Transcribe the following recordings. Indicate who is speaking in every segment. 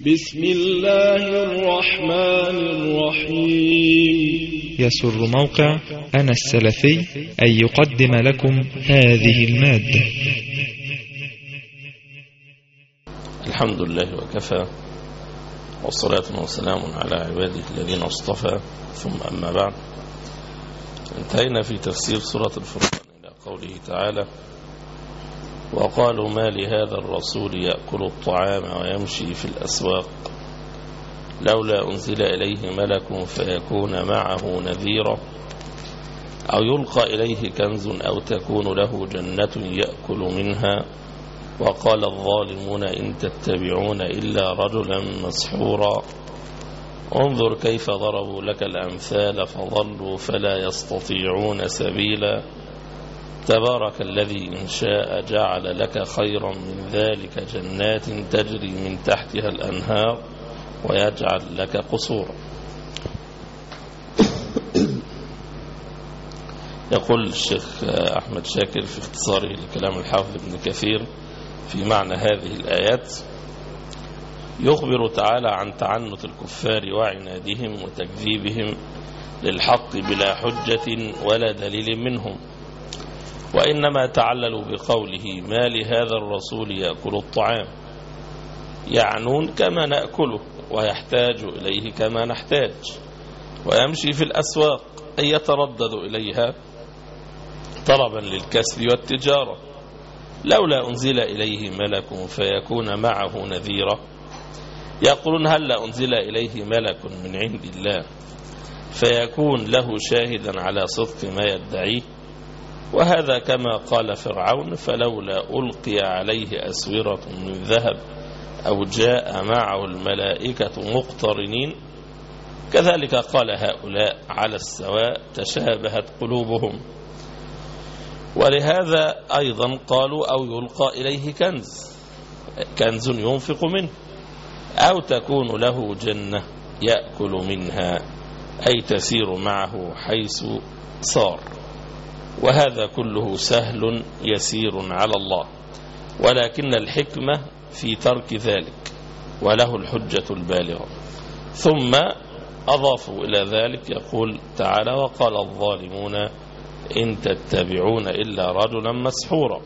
Speaker 1: بسم الله الرحمن الرحيم.
Speaker 2: يسر موقع أنا السلفي أن يقدم لكم هذه المادة.
Speaker 3: الحمد لله وكفى والصلاة والسلام على عباده الذين اصطفى ثم أما بعد. انتهينا في تفسير سورة الفرقان إلى قوله تعالى وقالوا ما لهذا الرسول يأكل الطعام ويمشي في الأسواق؟ لولا أنزل إليه ملك فيكون معه نذيرا. أو يلقى إليه كنز أو تكون له جنة يأكل منها؟ وقال الظالمون إن تتبعون إلا رجلا مسحورا. انظر كيف ضربوا لك الأمثال فضلوا فلا يستطيعون سبيلا. تبارك الذي إن شاء جعل لك خيرا من ذلك جنات تجري من تحتها الأنهار ويجعل لك قصورا. يقول الشيخ أحمد شاكر في اختصاره لكلام الحافظ ابن كثير في معنى هذه الآيات يخبر تعالى عن تعنت الكفار وعنادهم وتكذيبهم للحق بلا حجة ولا دليل منهم. وإنما تعللوا بقوله ما لهذا الرسول يأكل الطعام. يعنون كما نأكله ويحتاج إليه كما نحتاج. ويمشي في الأسواق أي يتردد إليها طلبا للكسب والتجارة. لولا أنزل إليه ملك فيكون معه نذيرا. يقولون هل أنزل إليه ملك من عند الله؟ فيكون له شاهدا على صدق ما يدعيه. وهذا كما قال فرعون فلولا ألقي عليه أسورة من ذهب أو جاء معه الملائكة مقترنين. كذلك قال هؤلاء على السواء تشابهت قلوبهم. ولهذا أيضا قالوا أو يلقى إليه كنز كنز ينفق منه أو تكون له جنة يأكل منها أي تسير معه حيث صار. وهذا كله سهل يسير على الله ولكن الحكمة في ترك ذلك وله الحجة البالغة. ثم أضافوا إلى ذلك يقول تعالى وقال الظالمون إن تتبعون إلا رجلا مسحورا.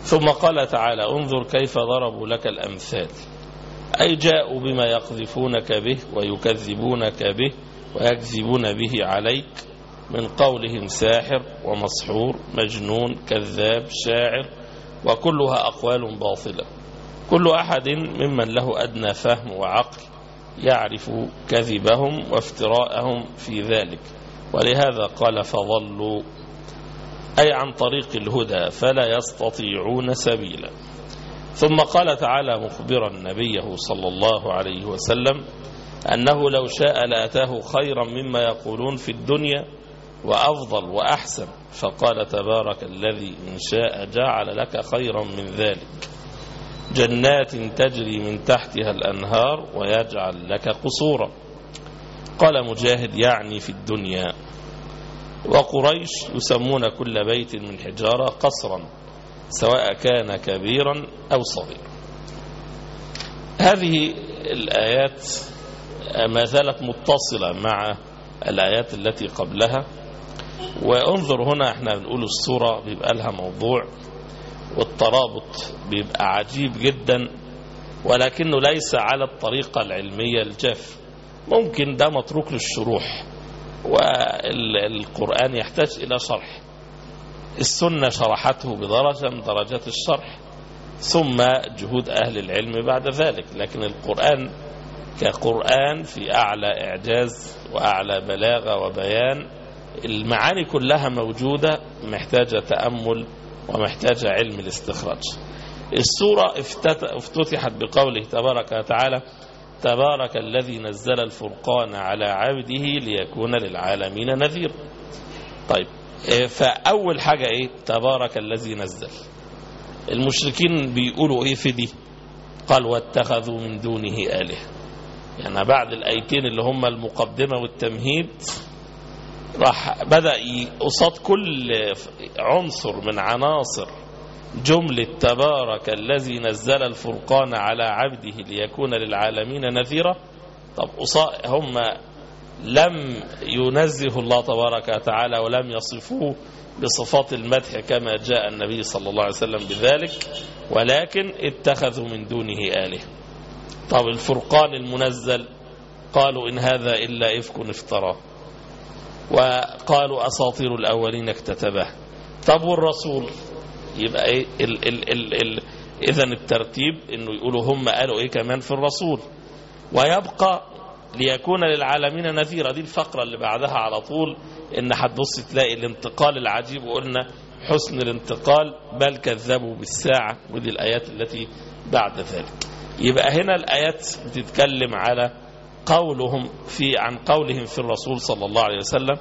Speaker 3: ثم قال تعالى انظر كيف ضربوا لك الأمثال أي جاءوا بما يقذفونك به ويكذبونك به ويكذبون به عليك. من قولهم ساحر ومسحور مجنون كذاب شاعر وكلها أقوال باطلة. كل أحد ممن له أدنى فهم وعقل يعرف كذبهم وافتراءهم في ذلك. ولهذا قال فظلوا أي عن طريق الهدى فلا يستطيعون سبيلا. ثم قال تعالى مخبرا نبيه صلى الله عليه وسلم أنه لو شاء لأتاه خيرا مما يقولون في الدنيا وأفضل وأحسن فقال تبارك الذي إن شاء جعل لك خيرا من ذلك. جنات تجري من تحتها الأنهار ويجعل لك قصورا. قال مجاهد يعني في الدنيا. وقريش يسمون كل بيت من حجارة قصرا سواء كان كبيرا أو صغيرا. هذه الآيات ما زالت متصلة مع الآيات التي قبلها. وانظر هنا إحنا بنقول الصورة بيبقى لها موضوع والترابط بيبقى عجيب جدا ولكنه ليس على الطريقة العلمية الجاف. ممكن ده متروك للشروح والقرآن يحتاج إلى شرح. السنة شرحته بدرجة من درجات الشرح ثم جهود أهل العلم بعد ذلك. لكن القرآن كقرآن في أعلى إعجاز وأعلى بلاغة وبيان المعاني كلها موجودة محتاجة تأمل ومحتاجة علم الاستخراج. السورة افتتحت بقوله تبارك وتعالى تبارك الذي نزل الفرقان على عبده ليكون للعالمين نذير. طيب فأول حاجة إيه؟ تبارك الذي نزل. المشركين بيقولوا إيه في دي؟ قال واتخذوا من دونه آله يعني بعد الآيتين اللي هم المقدمة والتمهيد راح بدأ قصاد كل عنصر من عناصر جملة تبارك الذي نزل الفرقان على عبده ليكون للعالمين نذيرا. طب هم لم ينزه الله تبارك وتعالى ولم يصفوه بصفات المدح كما جاء النبي صلى الله عليه وسلم بذلك ولكن اتخذوا من دونه آله طب الفرقان المنزل قالوا إن هذا إلا إفك افتراه. وقالوا أساطير الأولين اكتتبه. طب والرسول؟ يبقى إيه ال ال ال ال إذا الترتيب إنه يقولوا هم قالوا إيه كمان في الرسول؟ ويبقى ليكون للعالمين نذيرا دي الفقرة اللي بعدها على طول إن هتبص تلاقي الانتقال العجيب وقلنا حسن الانتقال بل كذبوا بالساعة. ودي الآيات التي بعد ذلك. يبقى هنا الآيات بتتكلم على قولهم في عن قولهم في الرسول صلى الله عليه وسلم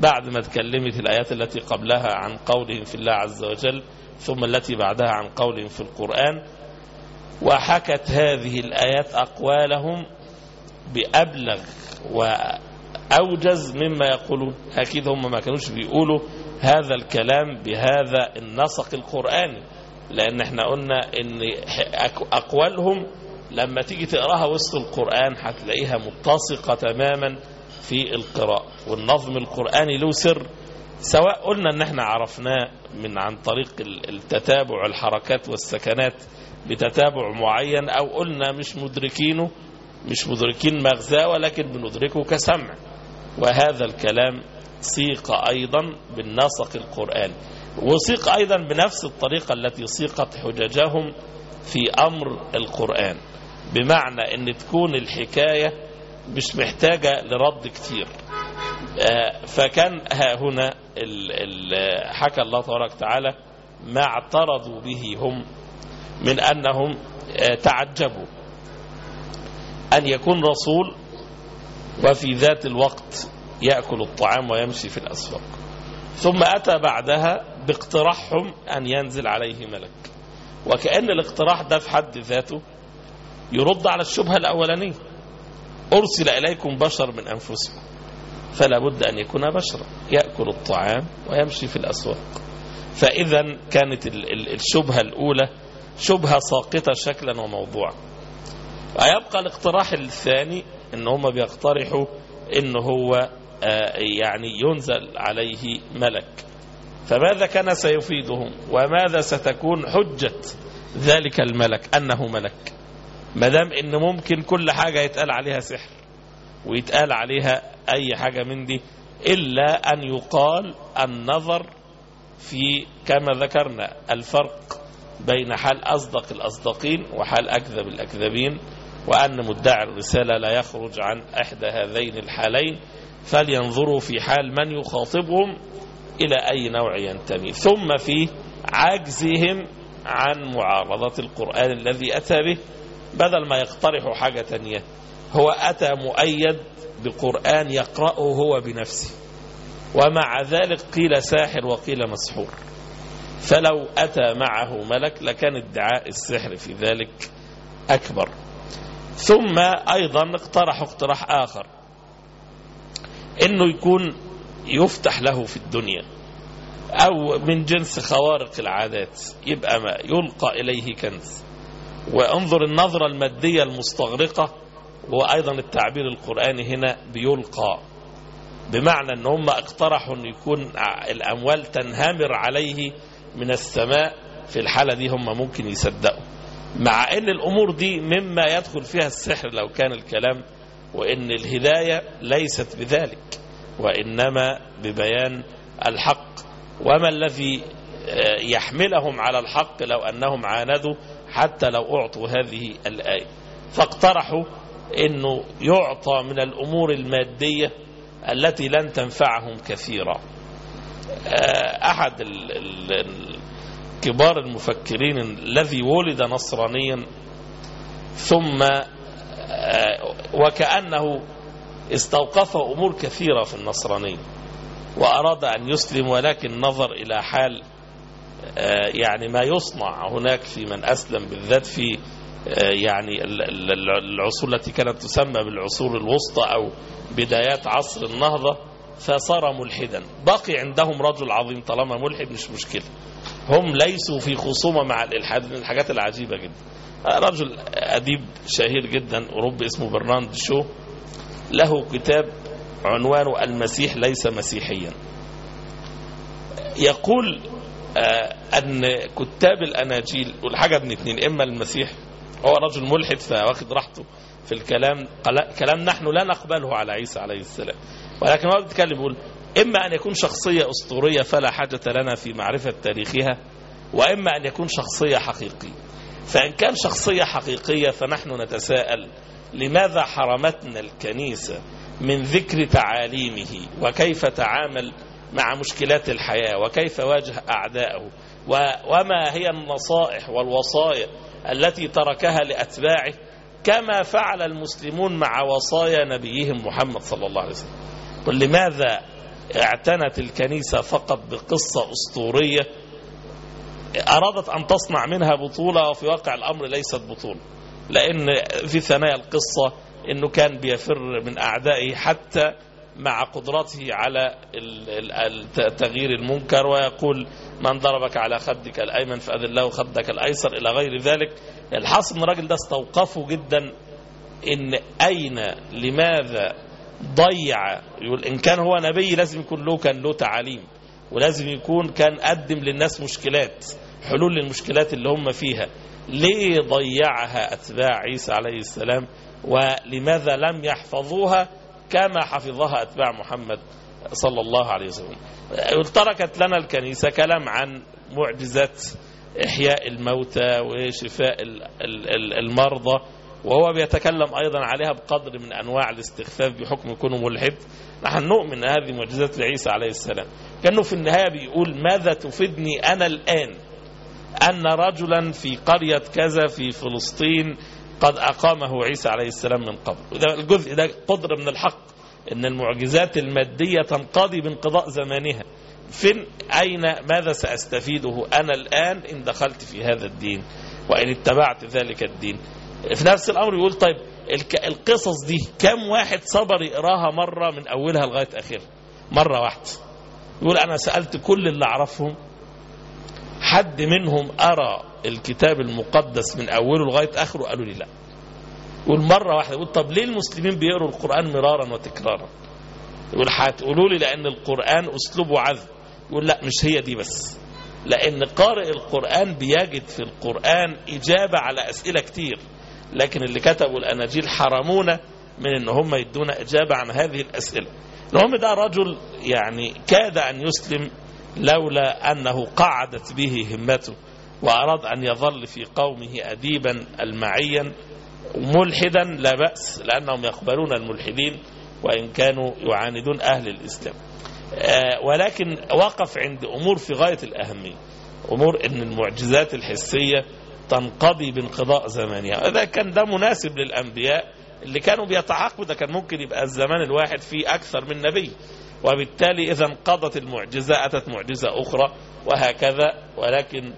Speaker 3: بعد ما تكلمت الآيات التي قبلها عن قولهم في الله عز وجل ثم التي بعدها عن قولهم في القرآن. وحكت هذه الآيات أقوالهم بأبلغ وأوجز مما يقولون. أكيد هم ما كانوش بيقولوا هذا الكلام بهذا النسق القرآني لأن إحنا قلنا إن أقوالهم لما تيجي تقراها وسط القرآن هتلاقيها متسقة تماما في القراءة. والنظم القرآني له سر سواء قلنا إن إحنا عرفناه من عن طريق التتابع الحركات والسكنات بتتابع معين أو قلنا مش مدركينه مش مدركين مغزاه ولكن بندركه كسمع. وهذا الكلام سيق أيضا بالنسق القرآني. وسيق أيضا بنفس الطريقة التي سيقت حججهم في أمر القرآن. بمعنى أن تكون الحكاية مش محتاجة لرد كتير. فكان ها هنا حكى الله تبارك وتعالى ما اعترضوا به هم من أنهم تعجبوا أن يكون رسول وفي ذات الوقت يأكل الطعام ويمشي في الأسواق. ثم أتى بعدها باقتراحهم أن ينزل عليه ملك. وكأن الاقتراح ده في حد ذاته يرد على الشبهة الأولانية. أرسل إليكم بشر من أنفسكم. فلا بد أن يكون بشرا. يأكل الطعام ويمشي في الأسواق. فإذا كانت الشبهة الأولى شبهة ساقطة شكلا وموضوعا. ويبقى الاقتراح الثاني إن هم بيقترحوا إن هو يعني ينزل عليه ملك. فماذا كان سيفيدهم؟ وماذا ستكون حجة ذلك الملك؟ أنه ملك. مدام إن ممكن كل حاجة يتقال عليها سحر ويتقال عليها أي حاجة من دي إلا أن يقال النظر في كما ذكرنا الفرق بين حال أصدق الأصدقين وحال أكذب الأكذبين وأن مدعي الرسالة لا يخرج عن إحدى هذين الحالين فلينظروا في حال من يخاطبهم إلى أي نوع ينتمي. ثم في عجزهم عن معارضة القرآن الذي أتى به بدل ما يقترحوا حاجة تانية هو أتى مؤيد بقرآن يقرأه هو بنفسه. ومع ذلك قيل ساحر وقيل مسحور. فلو أتى معه ملك لكان ادعاء السحر في ذلك أكبر. ثم أيضا اقترحوا اقتراح آخر. إنه يكون يفتح له في الدنيا. أو من جنس خوارق العادات يبقى ما يلقى إليه كنز. وانظر النظرة المادية المستغرقة وأيضا التعبير القرآني هنا بيلقى بمعنى إن هم اقترحوا إن يكون الأموال تنهمر عليه من السماء في الحالة دي هم ممكن يصدقوا. مع إن الأمور دي مما يدخل فيها السحر لو كان الكلام وإن الهداية ليست بذلك وإنما ببيان الحق. وما الذي يحملهم على الحق لو أنهم عاندوا حتى لو أعطوا هذه الآية. فاقترحوا أنه يعطى من الأمور المادية التي لن تنفعهم كثيرا. أحد كبار المفكرين الذي ولد نصرانيا ثم وكأنه استوقف أمور كثيرة في النصرانية وأراد أن يسلم ولكن نظر إلى حال يعني ما يصنع هناك في من أسلم بالذات في يعني العصور التي كانت تسمى بالعصور الوسطى أو بدايات عصر النهضة فصار ملحدا. بقي عندهم رجل عظيم طالما ملحد مش مشكلة. هم ليسوا في خصومة مع الإلحاد من الحاجات العجيبة جدا. رجل أديب شهير جدا أوروبي اسمه برناند شو. له كتاب عنوانه المسيح ليس مسيحيا. يقول آه، أن كتاب الأناجيل والحاجة من اتنين إما المسيح هو رجل ملحد فواخد راحته في الكلام كلام نحن لا نقبله على عيسى عليه السلام. ولكن هو بيتكلم يقول إما أن يكون شخصية أسطورية فلا حاجة لنا في معرفة تاريخها وإما أن يكون شخصية حقيقية. فإن كان شخصية حقيقية فنحن نتساءل لماذا حرمتنا الكنيسة من ذكر تعاليمه؟ وكيف تعامل مع مشكلات الحياة وكيف واجه أعداءه و- وما هي النصائح والوصايا التي تركها لأتباعه كما فعل المسلمون مع وصايا نبيهم محمد صلى الله عليه وسلم. ولماذا اعتنت الكنيسة فقط بقصة أسطورية؟ أرادت أن تصنع منها بطولة وفي واقع الأمر ليست بطولة لأن في ثنايا القصة أنه كان بيفر من أعدائه حتى مع قدرته على تغيير المنكر ويقول من ضربك على خدك الأيمن فأذن له خدك الأيسر إلى غير ذلك. الحاصل أن الراجل ده استوقفه جدا إن أين لماذا ضيع؟ يقول إن كان هو نبي لازم يكون له كان له تعاليم ولازم يكون كان قدم للناس مشكلات حلول للمشكلات اللي هم فيها. ليه ضيعها أتباع عيسى عليه السلام؟ ولماذا لم يحفظوها؟ كما حفظها أتباع محمد صلى الله عليه وسلم. تركت لنا الكنيسة كلام عن معجزات إحياء الموتى وشفاء ال- ال- ال- المرضى وهو بيتكلم أيضا عليها بقدر من أنواع الاستخفاف بحكم كونه ملحد. نحن نؤمن هذه معجزات لعيسى عليه السلام. كأنه في النهاية بيقول ماذا تفيدني أنا الآن؟ أن رجلا في قرية كذا في فلسطين قد أقامه عيسى عليه السلام من قبل. وده الجزء ده قدر من الحق أن المعجزات المادية تنقضي بانقضاء زمانها. فين؟ أين؟ ماذا سأستفيده أنا الآن إن دخلت في هذا الدين؟ وإن اتبعت ذلك الدين؟ في نفس الأمر يقول طيب القصص دي كم واحد صبر يقراها مرة من أولها لغاية آخرها؟ مرة واحدة. يقول أنا سألت كل اللي أعرفهم حد منهم أرى الكتاب المقدس من أوله لغاية آخره؟ قالوا لي لا. يقول مرة واحدة يقول طب ليه المسلمين بيقروا القرآن مرارا وتكرارا؟ يقول هتقولوا لي لأن القرآن أسلوبه عذب. يقول لا مش هي دي بس. لأن قارئ القرآن بيجد في القرآن إجابة على أسئلة كتير. لكن اللي كتبوا الأناجيل حرمونا من إن هم يدونا إجابة عن هذه الأسئلة. المهم ده رجل يعني كاد أن يسلم لولا أنه قعدت به همته وأراد أن يظل في قومه أديبا المعيا ملحدا لا بأس لأنهم يقبلون الملحدين وإن كانوا يعاندون أهل الإسلام. آه، ولكن وقف عند أمور في غاية الأهمية أمور أن المعجزات الحسية تنقضي بانقضاء زمانها. ده كان ده مناسب للأنبياء اللي كانوا بيتعاقبوا ده كان ممكن يبقى الزمان الواحد فيه أكثر من نبي. وبالتالي إذا انقضت المعجزة أتت معجزة أخرى وهكذا ولكن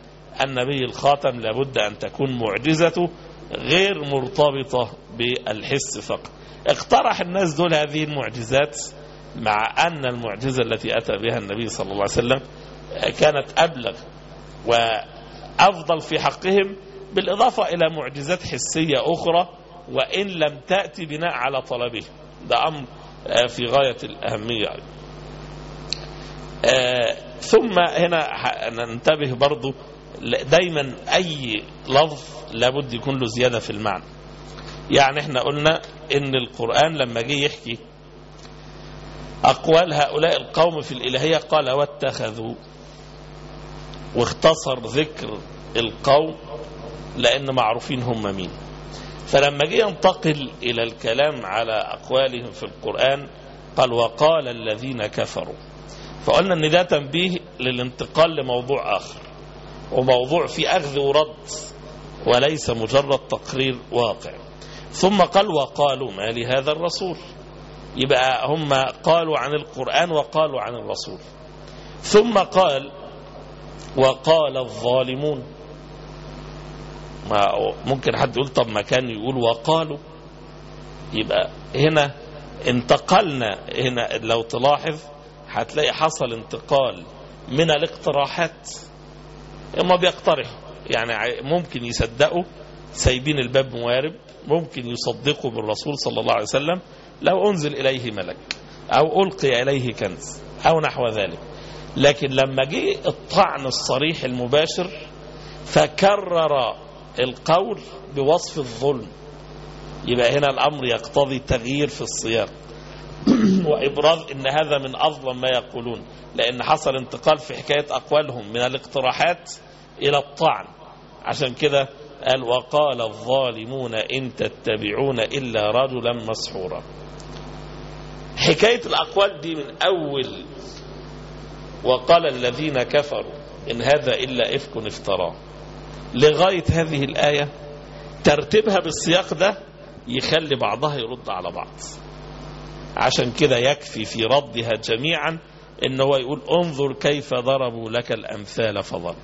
Speaker 3: النبي الخاتم لابد أن تكون معجزته غير مرتبطة بالحس فقط. اقترح الناس دول هذه المعجزات مع أن المعجزة التي أتى بها النبي صلى الله عليه وسلم كانت أبلغ وأفضل في حقهم بالإضافة إلى معجزات حسية أخرى وإن لم تأتي بناء على طلبه. ده أمر في غاية الأهمية. آه، ثم هنا ننتبه برضو دايما أي لفظ لابد يكون له زيادة في المعنى. يعني إحنا قلنا إن القرآن لما جه يحكي أقوال هؤلاء القوم في الإلهية قال واتخذوا. واختصر ذكر القوم لأن معروفين هم مين؟ فلما جه ينتقل إلى الكلام على أقوالهم في القرآن قال وقال الذين كفروا. فقلنا إن ده تنبيه للانتقال لموضوع آخر وموضوع فيه أخذ ورد وليس مجرد تقرير واقع. ثم قال وقالوا ما لهذا الرسول؟ يبقى هم قالوا عن القرآن وقالوا عن الرسول. ثم قال وقال الظالمون. ما ممكن حد يقول طب ما كان يقول وقالوا. يبقى هنا انتقلنا هنا لو تلاحظ هتلاقي حصل انتقال من الاقتراحات. هم بيقترحوا يعني ممكن يصدقوا سايبين الباب موارب ممكن يصدقوا بالرسول صلى الله عليه وسلم لو أنزل إليه ملك أو ألقي إليه كنز أو نحو ذلك. لكن لما جه الطعن الصريح المباشر فكرر القول بوصف الظلم. يبقى هنا الأمر يقتضي تغيير في السياق وإبراز إن هذا من أظلم ما يقولون لأن حصل انتقال في حكاية أقوالهم من الاقتراحات إلى الطعن. عشان كده قال وقال الظالمون إن تتبعون إلا رجلا مسحورا. حكاية الأقوال دي من أول وقال الذين كفروا إن هذا إلا إفك افتراه. لغاية هذه الآية ترتيبها بالسياق ده يخلي بعضها يرد على بعض. عشان كده يكفي في ردها جميعا إن هو يقول انظر كيف ضربوا لك الأمثال فضل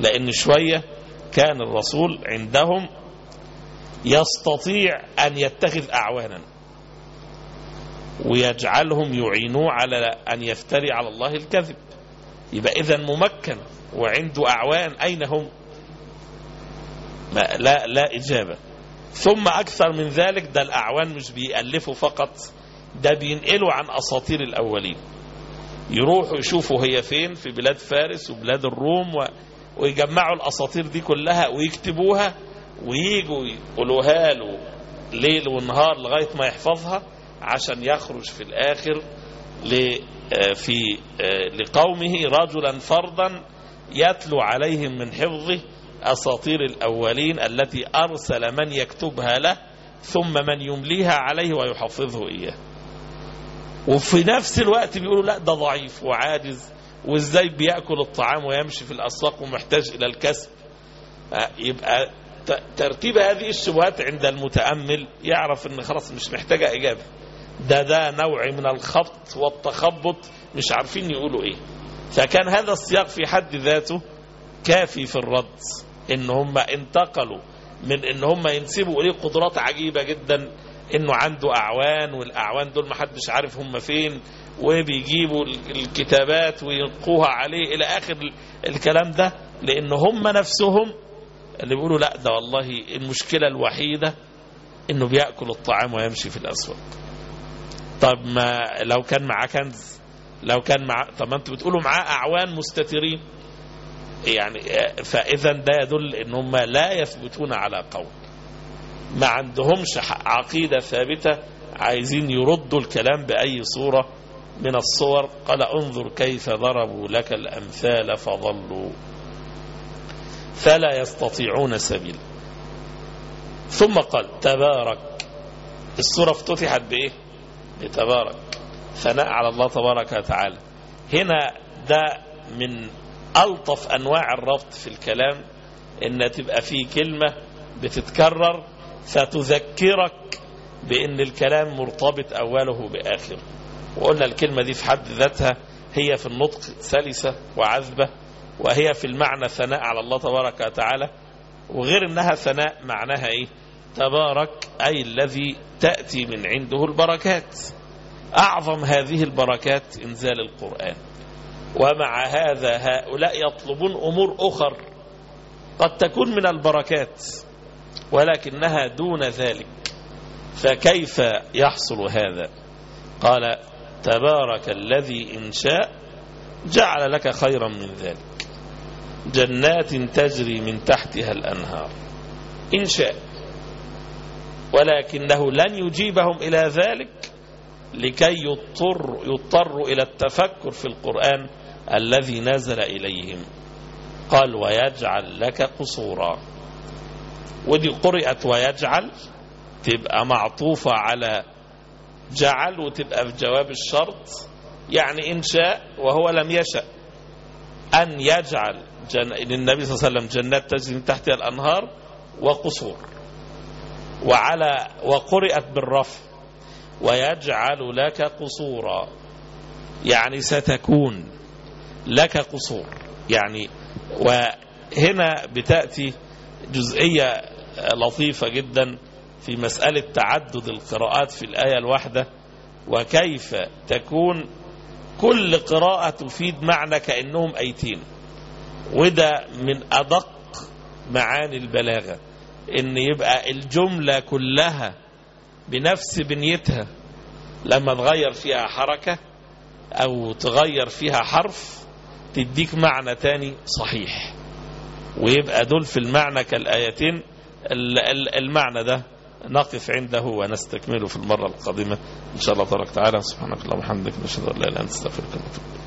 Speaker 3: لأن شوية كان الرسول عندهم يستطيع أن يتخذ أعوانا ويجعلهم يعينوه على أن يفتري على الله الكذب. يبقى اذا ممكن وعنده أعوان. أين هم؟ ما لا لا إجابة. ثم أكثر من ذلك ده الأعوان مش بيألفوا فقط ده بينقلوا عن أساطير الأولين. يروحوا يشوفوا هي فين في بلاد فارس وبلاد الروم و... ويجمعوا الأساطير دي كلها ويكتبوها وييجوا يقولوها له ليل ونهار لغاية ما يحفظها عشان يخرج في الآخر ل... آه في آه لقومه رجلا فردا يتلو عليهم من حفظه أساطير الأولين التي أرسل من يكتبها له ثم من يمليها عليه ويحفظه إياه. وفي نفس الوقت بيقولوا لا ده ضعيف وعاجز وإزاي بيأكل الطعام ويمشي في الأسواق ومحتاج إلى الكسب؟ يبقى ترتيب هذه الشبهات عند المتأمل يعرف إن خلاص مش محتاجة إجابة. ده ده نوع من الخبط والتخبط مش عارفين يقولوا إيه. فكان هذا السياق في حد ذاته كافي في الرد. إن هم انتقلوا من إن هم ينسبوا إليه قدرات عجيبة جدا إنه عنده أعوان والأعوان دول محدش عارف هم فين وبيجيبوا الكتابات ويلقوها عليه إلى آخر الكلام ده لأن هم نفسهم اللي بيقولوا لا ده والله المشكلة الوحيدة إنه بيأكل الطعام ويمشي في الأسواق. طب ما لو كان معاه كنز لو كان معاه طب ما أنتوا بتقولوا معاه أعوان مستترين. يعني فإذا ده يدل ان هم لا يثبتون على قول. ما عندهمش عقيدة ثابتة عايزين يردوا الكلام بأي صورة من الصور. قال انظر كيف ضربوا لك الأمثال فضلوا. فلا يستطيعون سبيل ثم قال تبارك. السورة افتتحت بإيه؟ بتبارك. ثناء على الله تبارك وتعالى. هنا ده من ألطف أنواع الربط في الكلام إن تبقى فيه كلمة بتتكرر فتذكرك بأن الكلام مرتبط أوله بآخره. وقلنا الكلمة دي في حد ذاتها هي في النطق سلسة وعذبة وهي في المعنى ثناء على الله تبارك وتعالى وغير إنها ثناء معناها إيه؟ تبارك أي الذي تأتي من عنده البركات. أعظم هذه البركات إنزال القرآن. ومع هذا هؤلاء يطلبون أمور أخر قد تكون من البركات ولكنها دون ذلك. فكيف يحصل هذا؟ قال تبارك الذي إن شاء جعل لك خيرا من ذلك. جنات تجري من تحتها الأنهار. إن شاء. ولكنه لن يجيبهم إلى ذلك لكي يضطر يضطروا إلى التفكر في القرآن الذي نزل إليهم. قال ويجعل لك قصورا. ودي قرئت ويجعل. تبقى معطوفة على جعل وتبقى في جواب الشرط. يعني إن شاء وهو لم يشأ. أن يجعل جن... للنبي صلى الله عليه وسلم جنات تجري من تحتها الأنهار وقصور. وعلى وقرئت بالرفع ويجعل لك قصورا. يعني ستكون. لك قصور. يعني وهنا بتأتي جزئية لطيفة جدا في مسألة تعدد القراءات في الآية الواحدة وكيف تكون كل قراءة تفيد معنى كأنهم أيتين. وده من أدق معاني البلاغة إن يبقى الجملة كلها بنفس بنيتها لما تغير فيها حركة أو تغير فيها حرف تديك معنى تاني صحيح. ويبقى دول في المعنى كالآيتين. ال- ال- المعنى ده نقف عنده ونستكمله في المرة القادمة. إن شاء الله تبارك وتعالى. سبحانك اللهم وبحمدك. نشهد أن لا إله إلا أنت ونتوب إليك.